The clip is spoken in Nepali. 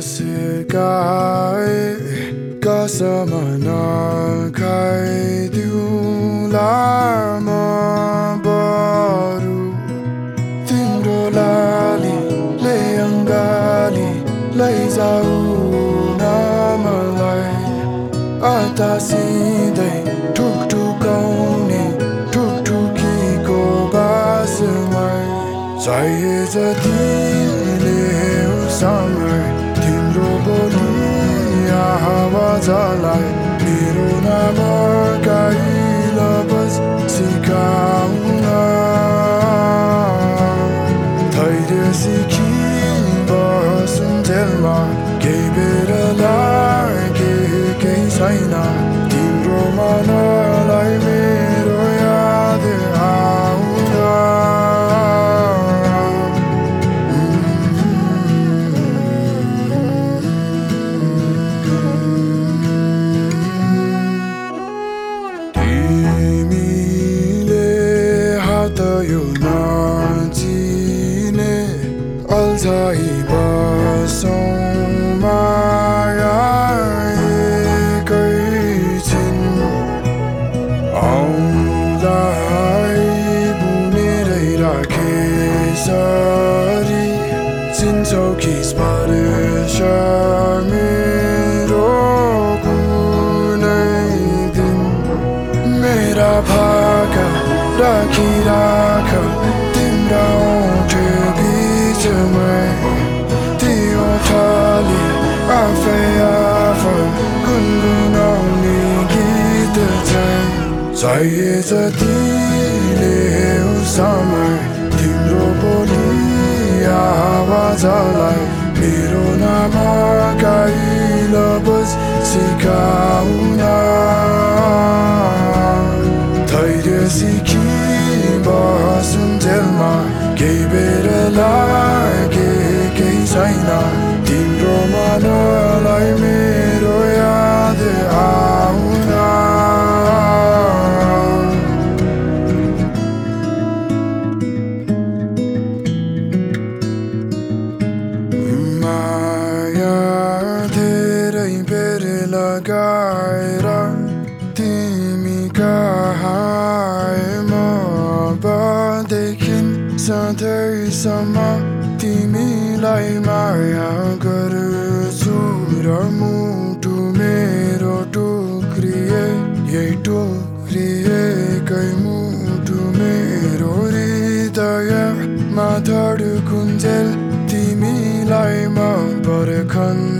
बसेकाए कसम नखाइदिउँला म बरु तिम्रो लालीले अङ्गाली लैजाऊ न मलाई अतासिँदै ठुकठुकाउने ठुकठुकीको बासमै चाहिए जतिले आवाजलाई मेरो नाम गाइल बस सिकाउन धैर्य सिकी बसुन्जेलमा केही बेर लागे केही छैन तिम्रो मनलाई Gemiyle Hatay'ın acine Altay'ı basonmaya Yıkayıcın Allah'ı bu nereyla kesari Sintoki's padişah भाका राखिराख तिम्रा ओठ बिचमै त्यो थाली आफै आफ गुनगुनाउने गीत चाहिँ चाहिए जतिले समय तिम्रो बोली आवाजलाई मेरो नाम गाइल बस सिकाउन kalma Gay bir ela ge ge सधैँसम्म तिमीलाई माया गर्छु र मुटु मेरो टुक्रिए यही टुक्रिएकै मुटु मेरो हृदयमा धडकुन्जेल तिमीलाई म पर्खन्